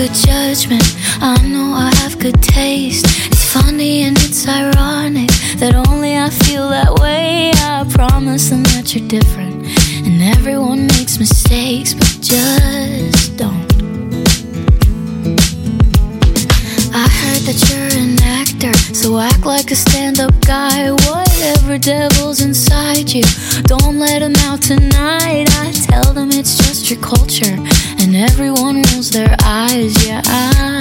good judgment. I know I have good taste. It's funny and it's ironic that only I feel that way. I promise them that you're different. And everyone makes mistakes, but just don't. Act like a stand up guy. Whatever devil's inside you, don't let him out tonight. I tell them it's just your culture, and everyone rolls their eyes. Yeah, I